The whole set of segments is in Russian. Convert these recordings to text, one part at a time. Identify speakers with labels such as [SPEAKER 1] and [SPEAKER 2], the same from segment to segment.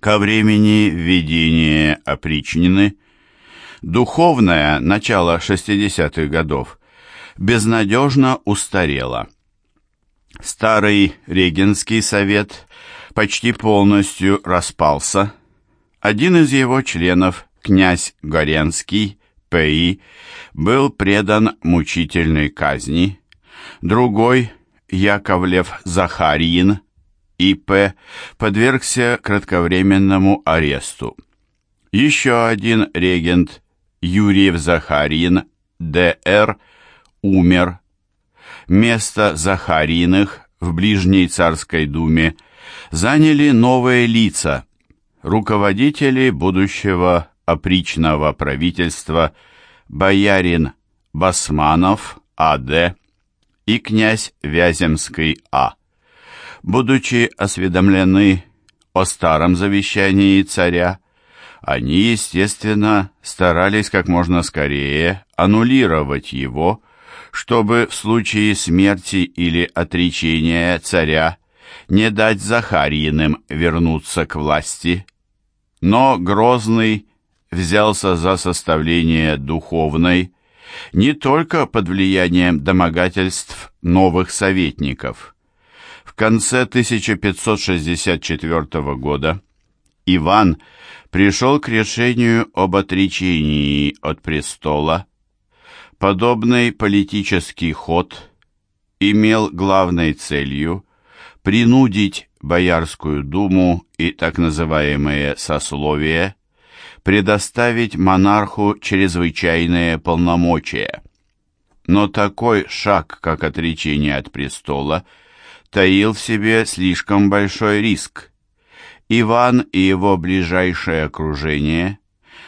[SPEAKER 1] Ко времени введения опричнины духовное начало 60-х годов безнадежно устарело. Старый регенский совет почти полностью распался. Один из его членов, князь Горенский, П.И., был предан мучительной казни, другой, Яковлев Захарьин, И.П., подвергся кратковременному аресту. Еще один регент, Юрьев Захарьин, Д.Р., умер. Место Захариных в Ближней Царской Думе заняли новые лица, руководители будущего опричного правительства боярин Басманов А.Д. и князь Вяземский А. Будучи осведомлены о старом завещании царя, они, естественно, старались как можно скорее аннулировать его, чтобы в случае смерти или отречения царя не дать Захарьиным вернуться к власти. Но Грозный взялся за составление духовной не только под влиянием домогательств новых советников. Конце 1564 года Иван пришел к решению об отречении от престола. Подобный политический ход имел главной целью принудить Боярскую думу и так называемые сословия предоставить монарху чрезвычайные полномочия. Но такой шаг, как отречение от престола, таил в себе слишком большой риск. Иван и его ближайшее окружение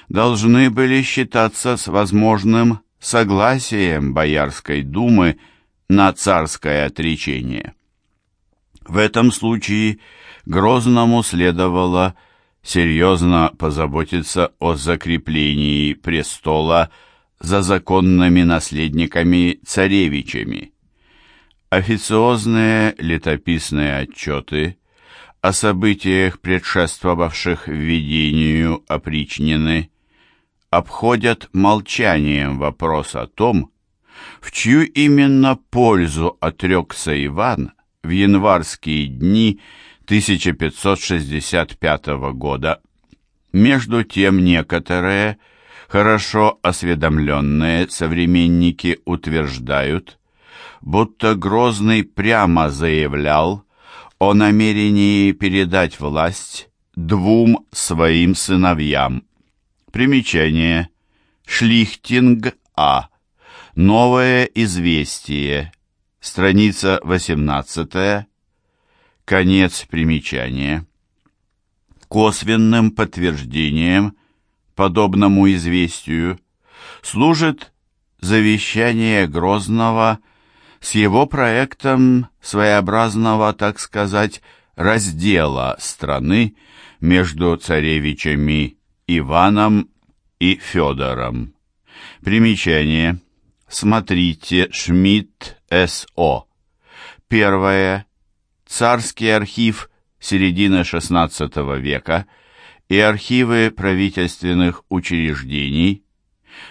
[SPEAKER 1] должны были считаться с возможным согласием Боярской думы на царское отречение. В этом случае Грозному следовало серьезно позаботиться о закреплении престола за законными наследниками царевичами. Официозные летописные отчеты о событиях, предшествовавших введению опричнины, обходят молчанием вопрос о том, в чью именно пользу отрекся Иван в январские дни 1565 года. Между тем некоторые, хорошо осведомленные современники утверждают, будто Грозный прямо заявлял о намерении передать власть двум своим сыновьям. Примечание. Шлихтинг А. Новое известие. Страница 18. Конец примечания. Косвенным подтверждением подобному известию служит завещание Грозного с его проектом своеобразного, так сказать, раздела страны между царевичами Иваном и Федором. Примечание. Смотрите Шмидт С.О. Первое. Царский архив середины XVI века и архивы правительственных учреждений.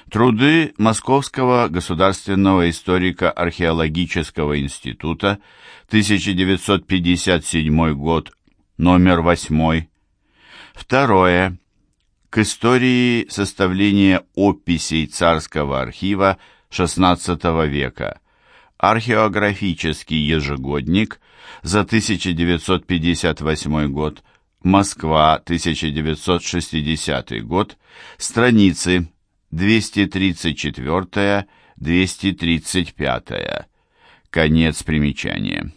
[SPEAKER 1] Труды Московского государственного историко-археологического института, 1957 год, номер 8. Второе. К истории составления описей царского архива XVI века. Археографический ежегодник за 1958 год. Москва, 1960 год. Страницы 234-235. Конец примечания.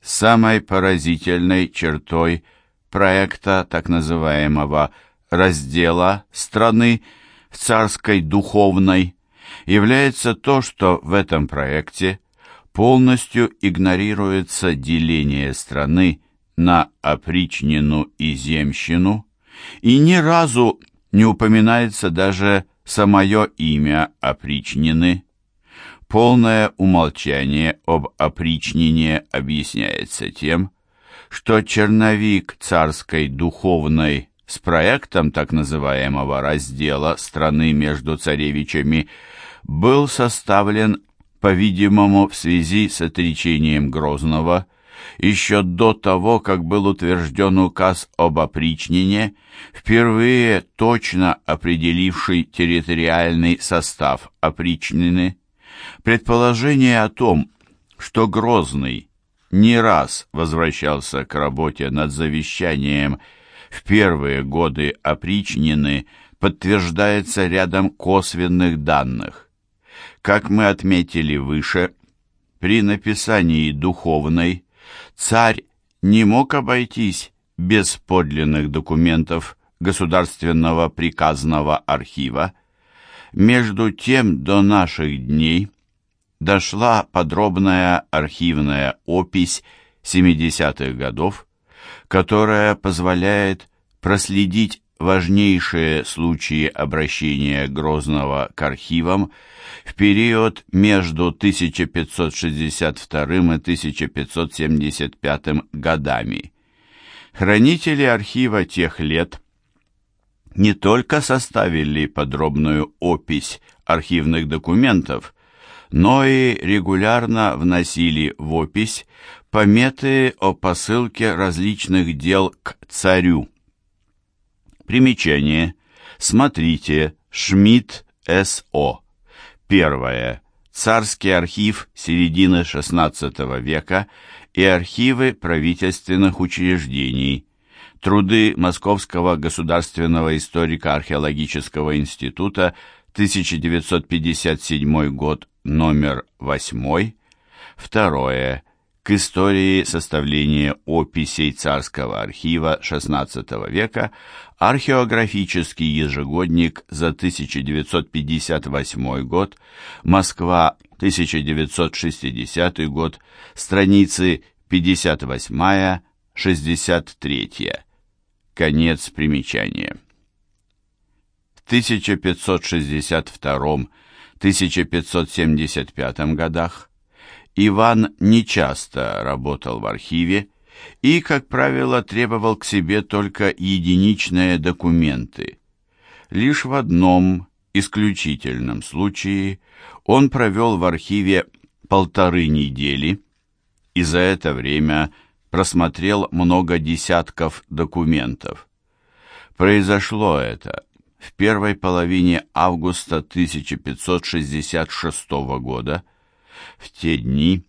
[SPEAKER 1] Самой поразительной чертой проекта так называемого «раздела страны» в царской духовной является то, что в этом проекте полностью игнорируется деление страны на опричнину и земщину, и ни разу не упоминается даже самое имя опричнины. Полное умолчание об опричнине объясняется тем, что черновик царской духовной с проектом так называемого раздела страны между царевичами был составлен, по-видимому, в связи с отречением Грозного еще до того, как был утвержден указ об опричнине, впервые точно определивший территориальный состав опричнины, предположение о том, что Грозный не раз возвращался к работе над завещанием в первые годы опричнины, подтверждается рядом косвенных данных. Как мы отметили выше, при написании духовной царь не мог обойтись без подлинных документов Государственного приказного архива. Между тем до наших дней дошла подробная архивная опись 70-х годов, которая позволяет проследить важнейшие случаи обращения Грозного к архивам в период между 1562 и 1575 годами. Хранители архива тех лет не только составили подробную опись архивных документов, но и регулярно вносили в опись пометы о посылке различных дел к царю. Примечание. Смотрите. Шмидт С.О. Первое. Царский архив середины XVI века и архивы правительственных учреждений. Труды Московского государственного историко-археологического института 1957 год, номер 8. Второе к истории составления описей Царского архива XVI века археографический ежегодник за 1958 год, Москва, 1960 год, страницы 58-63. Конец примечания. В 1562-1575 годах Иван нечасто работал в архиве и, как правило, требовал к себе только единичные документы. Лишь в одном исключительном случае он провел в архиве полторы недели и за это время просмотрел много десятков документов. Произошло это в первой половине августа 1566 года, в те дни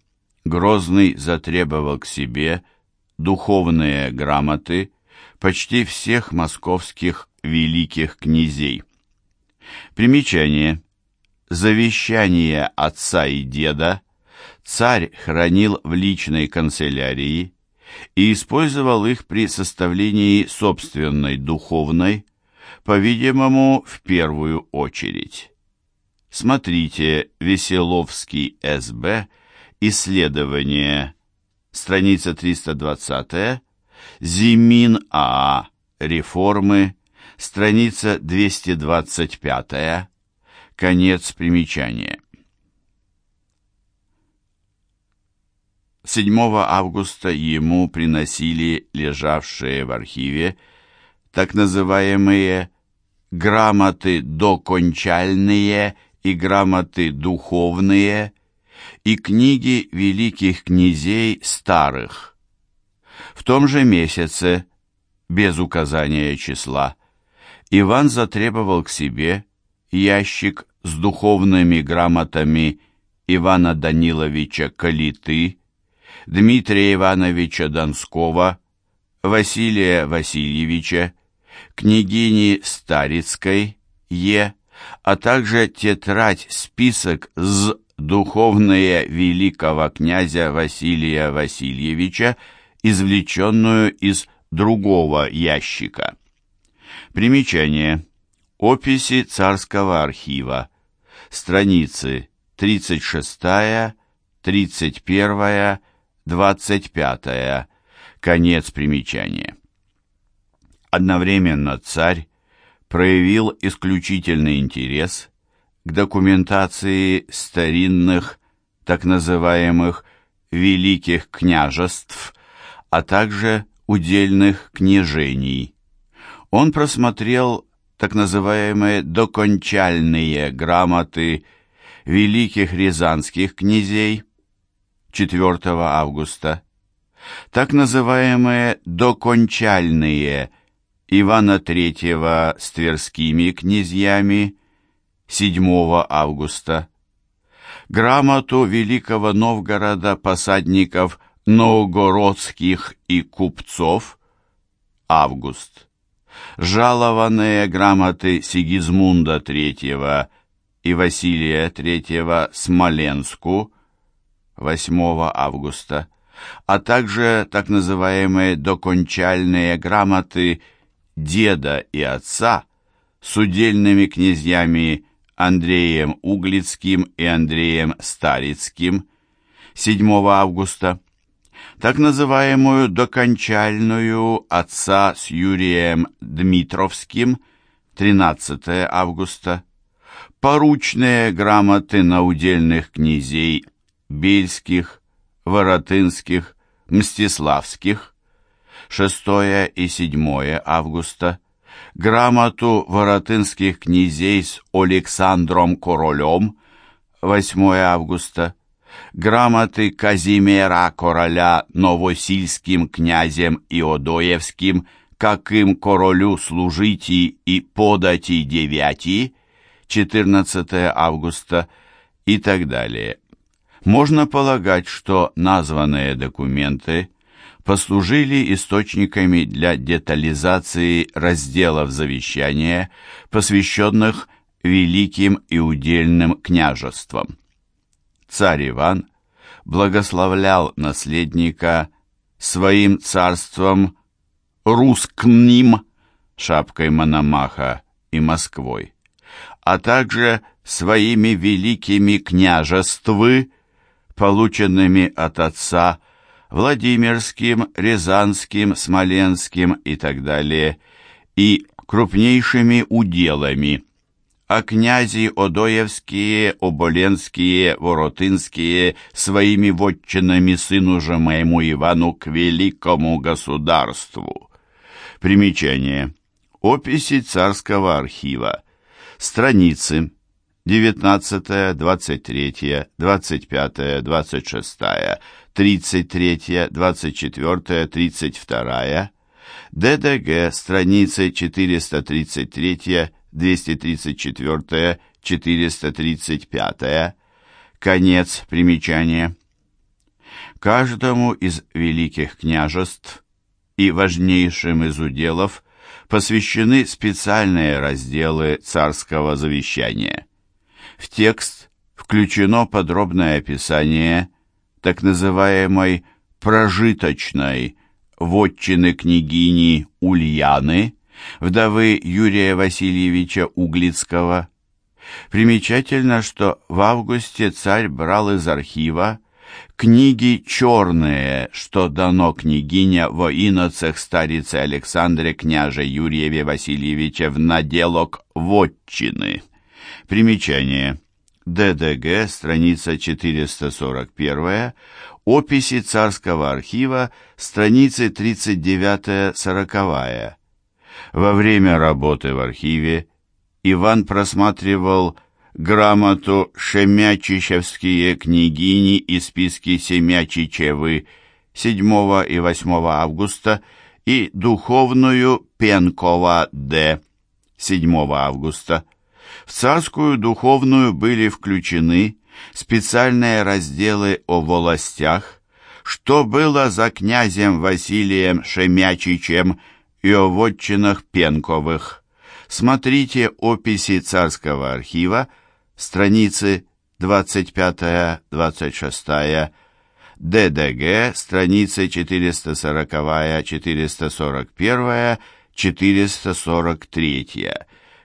[SPEAKER 1] Грозный затребовал к себе духовные грамоты почти всех московских великих князей. Примечание. Завещание отца и деда царь хранил в личной канцелярии и использовал их при составлении собственной духовной, по-видимому, в первую очередь. Смотрите Веселовский СБ, исследование, страница 320, Зимин АА, реформы, страница 225, конец примечания. 7 августа ему приносили лежавшие в архиве так называемые грамоты докончальные и грамоты духовные, и книги великих князей старых. В том же месяце, без указания числа, Иван затребовал к себе ящик с духовными грамотами Ивана Даниловича Калиты, Дмитрия Ивановича Донского, Василия Васильевича, княгини Старицкой Е а также тетрадь-список с духовные великого князя Василия Васильевича, извлеченную из другого ящика. Примечание. Описи царского архива. Страницы 36, 31, 25. Конец примечания. Одновременно царь проявил исключительный интерес к документации старинных, так называемых, великих княжеств, а также удельных княжений. Он просмотрел так называемые докончальные грамоты великих рязанских князей 4 августа, так называемые докончальные Ивана III с тверскими князьями 7 августа, грамоту Великого Новгорода посадников новгородских и купцов. Август, жалованные грамоты Сигизмунда III и Василия III Смоленску. 8 августа, а также так называемые докончальные грамоты деда и отца с удельными князьями Андреем Углицким и Андреем Старицким 7 августа, так называемую докончальную отца с Юрием Дмитровским 13 августа, поручные грамоты на удельных князей Бельских, Воротынских, Мстиславских 6 и 7 августа, грамоту воротынских князей с Александром Королем 8 августа, грамоты Казимира Короля Новосильским князем Иодоевским, как им королю служите и подати девяти 14 августа и так далее. Можно полагать, что названные документы послужили источниками для детализации разделов завещания, посвященных великим и удельным княжествам. Царь Иван благословлял наследника своим царством рускним, шапкой Мономаха и Москвой, а также своими великими княжествы, полученными от отца Владимирским, Рязанским, Смоленским и так далее, и крупнейшими уделами, а князи Одоевские, Оболенские, Воротынские своими вотчинами сыну же моему Ивану к великому государству. Примечание. Описи царского архива. Страницы 19, 23, 25, 26, 33, 24, 32, ДДГ, страницы 433, 234, 435, конец примечания. Каждому из великих княжеств и важнейшим из уделов посвящены специальные разделы царского завещания. В текст включено подробное описание так называемой «прожиточной» вотчины княгини Ульяны, вдовы Юрия Васильевича Углицкого. Примечательно, что в августе царь брал из архива книги черные, что дано княгиня во иноцех старицы Александре княже Юрьеве Васильевича в наделок вотчины. Примечание. ДДГ, страница 441, описи царского архива, страницы 39-40. Во время работы в архиве Иван просматривал грамоту «Шемячичевские княгини» и списки Семячичевы 7 и 8 августа и духовную Пенкова Д. 7 августа. В царскую духовную были включены специальные разделы о властях, что было за князем Василием Шемячичем и о вотчинах Пенковых. Смотрите описи царского архива, страницы 25-26, ДДГ, страницы 440, 441, 443.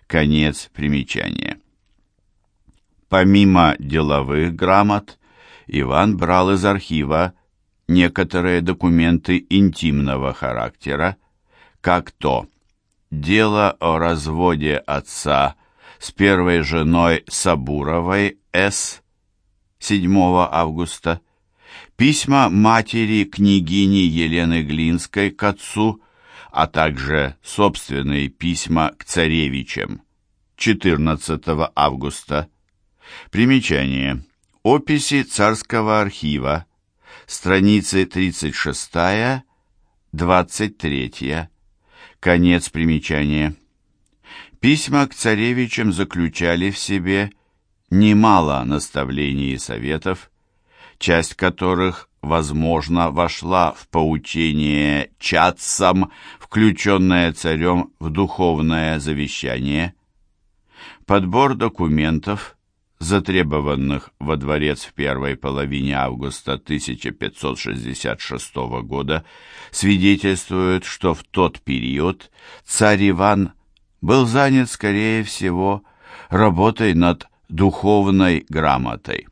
[SPEAKER 1] Конец примечания. Помимо деловых грамот, Иван брал из архива некоторые документы интимного характера, как то дело о разводе отца с первой женой Сабуровой С. 7 августа, письма матери княгини Елены Глинской к отцу, а также собственные письма к царевичам 14 августа. Примечание. Описи царского архива. Страницы 36-23. Конец примечания. Письма к царевичам заключали в себе немало наставлений и советов, часть которых, возможно, вошла в поучение чадцам, включенное царем в духовное завещание. Подбор документов, затребованных во дворец в первой половине августа 1566 года, свидетельствует, что в тот период царь Иван был занят, скорее всего, работой над духовной грамотой.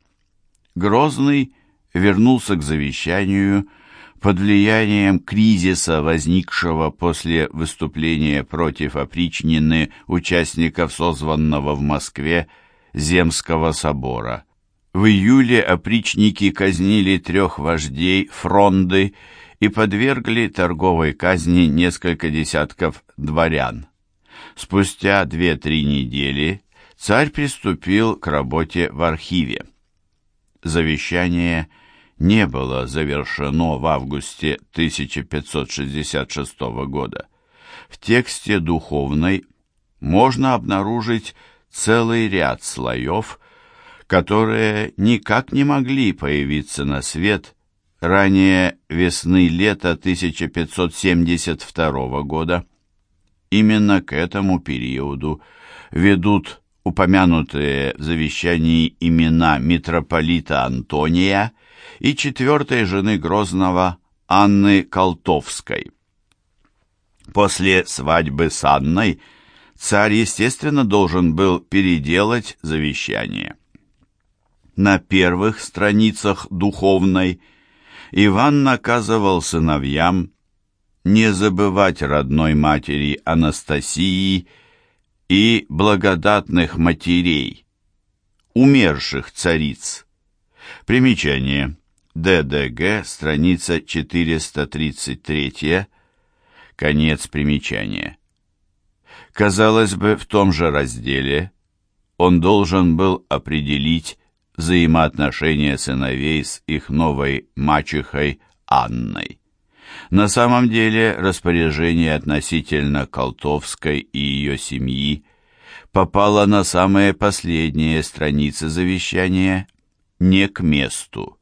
[SPEAKER 1] Грозный вернулся к завещанию под влиянием кризиса, возникшего после выступления против опричнины участников созванного в Москве Земского собора. В июле опричники казнили трех вождей фронды и подвергли торговой казни несколько десятков дворян. Спустя две-три недели царь приступил к работе в архиве. Завещание не было завершено в августе 1566 года. В тексте духовной можно обнаружить целый ряд слоев, которые никак не могли появиться на свет ранее весны-лета 1572 года. Именно к этому периоду ведут упомянутые в завещании имена митрополита Антония и четвертой жены Грозного Анны Колтовской. После свадьбы с Анной царь, естественно, должен был переделать завещание. На первых страницах духовной Иван наказывал сыновьям не забывать родной матери Анастасии и благодатных матерей, умерших цариц. Примечание. ДДГ, страница 433, конец примечания. Казалось бы, в том же разделе он должен был определить взаимоотношения сыновей с их новой мачехой Анной. На самом деле распоряжение относительно Колтовской и ее семьи попало на самые последние страницы завещания не к месту.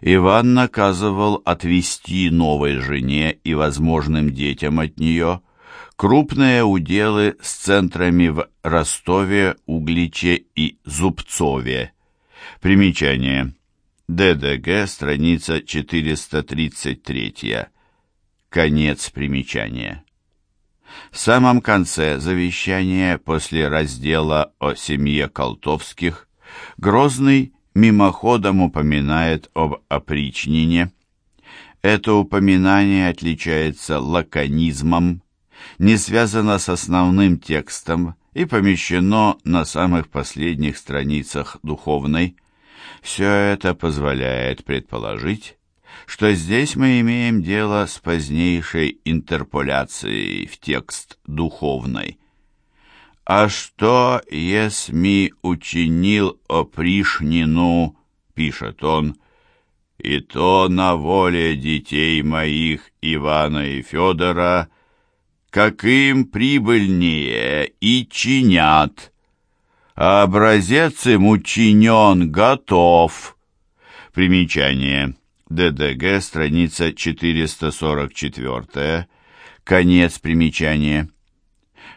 [SPEAKER 1] Иван наказывал отвести новой жене и возможным детям от нее крупные уделы с центрами в Ростове, Угличе и Зубцове. Примечание. ДДГ, страница 433. Конец примечания. В самом конце завещания после раздела о семье Колтовских Грозный мимоходом упоминает об опричнине. Это упоминание отличается лаконизмом, не связано с основным текстом и помещено на самых последних страницах духовной. Все это позволяет предположить, что здесь мы имеем дело с позднейшей интерполяцией в текст духовной. «А что, есми учинил опришнину?» — пишет он, — «и то на воле детей моих Ивана и Федора, как им прибыльнее и чинят, а образец им учинен готов». Примечание. ДДГ, страница 444, конец примечания.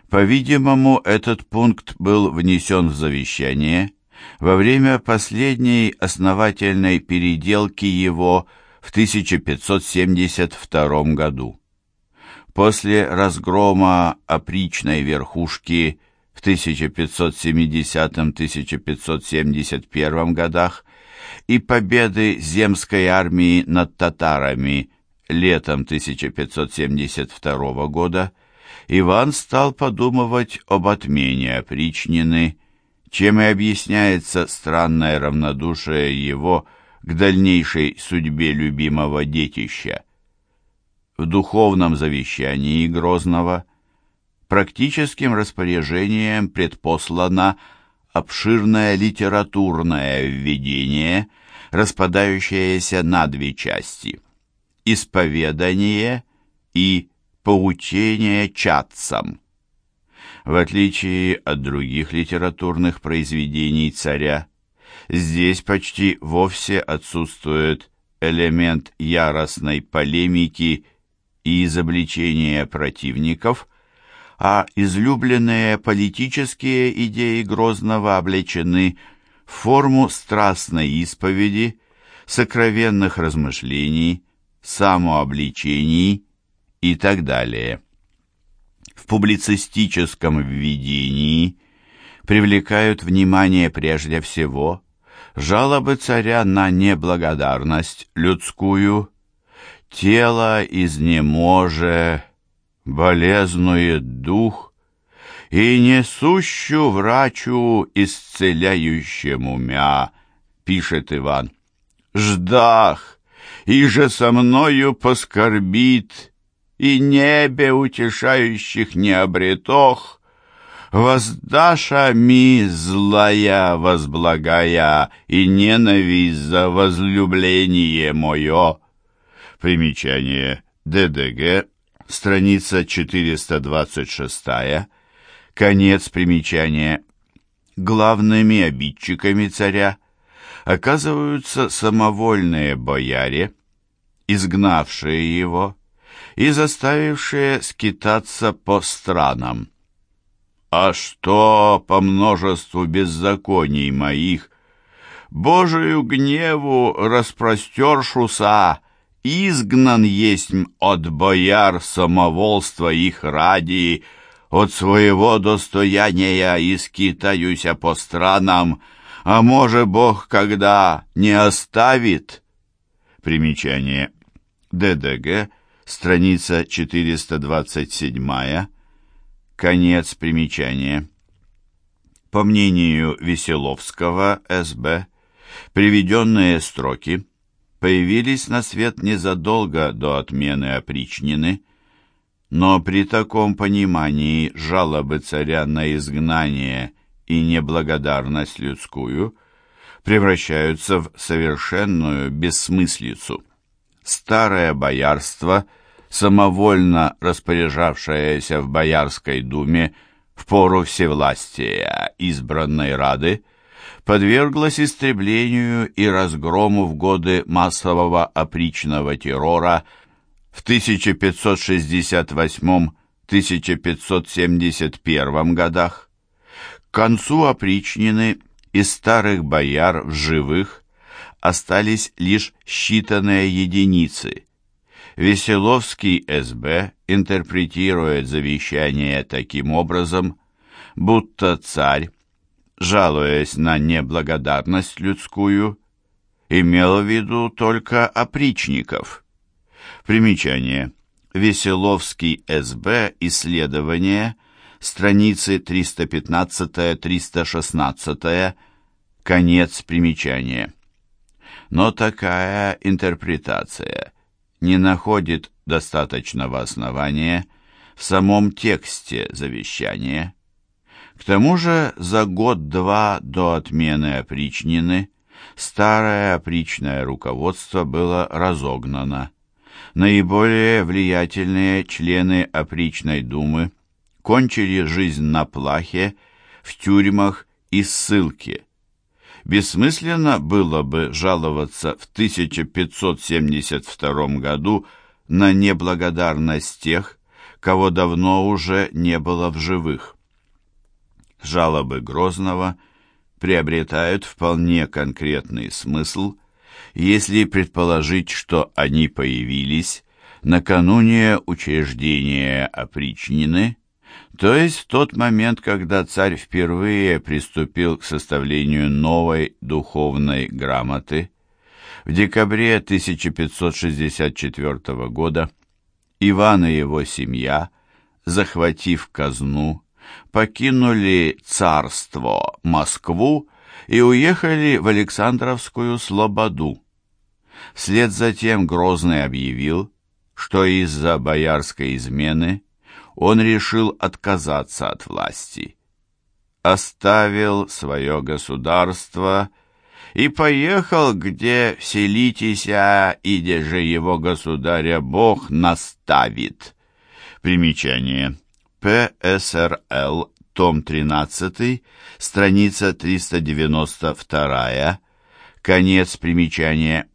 [SPEAKER 1] По-видимому, этот пункт был внесен в завещание во время последней основательной переделки его в 1572 году. После разгрома опричной верхушки в 1570-1571 годах и победы земской армии над татарами летом 1572 года Иван стал подумывать об отмене опричнины, чем и объясняется странное равнодушие его к дальнейшей судьбе любимого детища. В духовном завещании Грозного практическим распоряжением предпослано обширное литературное введение, распадающееся на две части – исповедание и поучение чадцам. В отличие от других литературных произведений царя, здесь почти вовсе отсутствует элемент яростной полемики и изобличения противников, а излюбленные политические идеи Грозного облечены в форму страстной исповеди, сокровенных размышлений, самообличений и так далее. В публицистическом введении привлекают внимание прежде всего жалобы царя на неблагодарность людскую, тело изнеможе, болезнует дух, и несущу врачу исцеляющему мя, пишет Иван. Ждах, и же со мною поскорбит, и небе утешающих не обретох, воздаша ми злая возблагая, и ненависть за возлюбление мое. Примечание ДДГ, страница 426, конец примечания. Главными обидчиками царя оказываются самовольные бояре, изгнавшие его и заставившие скитаться по странам. А что по множеству беззаконий моих, Божию гневу распростершуся, изгнан есть от бояр самоволства их ради, от своего достояния и скитаюся по странам, а може Бог когда не оставит? Примечание. ДДГ, страница 427, конец примечания. По мнению Веселовского, СБ, приведенные строки появились на свет незадолго до отмены опричнины, но при таком понимании жалобы царя на изгнание и неблагодарность людскую превращаются в совершенную бессмыслицу. Старое боярство, самовольно распоряжавшееся в Боярской думе в пору всевластия избранной Рады, подверглось истреблению и разгрому в годы массового опричного террора в 1568-1571 годах. К концу опричнины из старых бояр в живых остались лишь считанные единицы. Веселовский СБ интерпретирует завещание таким образом, будто царь, жалуясь на неблагодарность людскую, имел в виду только опричников. Примечание. Веселовский СБ. Исследование. Страницы 315-316. Конец примечания. Но такая интерпретация не находит достаточного основания в самом тексте завещания. К тому же за год-два до отмены опричнины старое опричное руководство было разогнано. Наиболее влиятельные члены опричной думы кончили жизнь на плахе, в тюрьмах и ссылке. Бессмысленно было бы жаловаться в 1572 году на неблагодарность тех, кого давно уже не было в живых. Жалобы Грозного приобретают вполне конкретный смысл, если предположить, что они появились накануне учреждения опричнины то есть в тот момент, когда царь впервые приступил к составлению новой духовной грамоты, в декабре 1564 года Иван и его семья, захватив казну, покинули царство Москву и уехали в Александровскую Слободу, Вслед за тем Грозный объявил, что из-за боярской измены он решил отказаться от власти. Оставил свое государство и поехал, где вселитеся, и где же его государя Бог наставит. Примечание. ПСРЛ, том 13, страница 392, конец примечания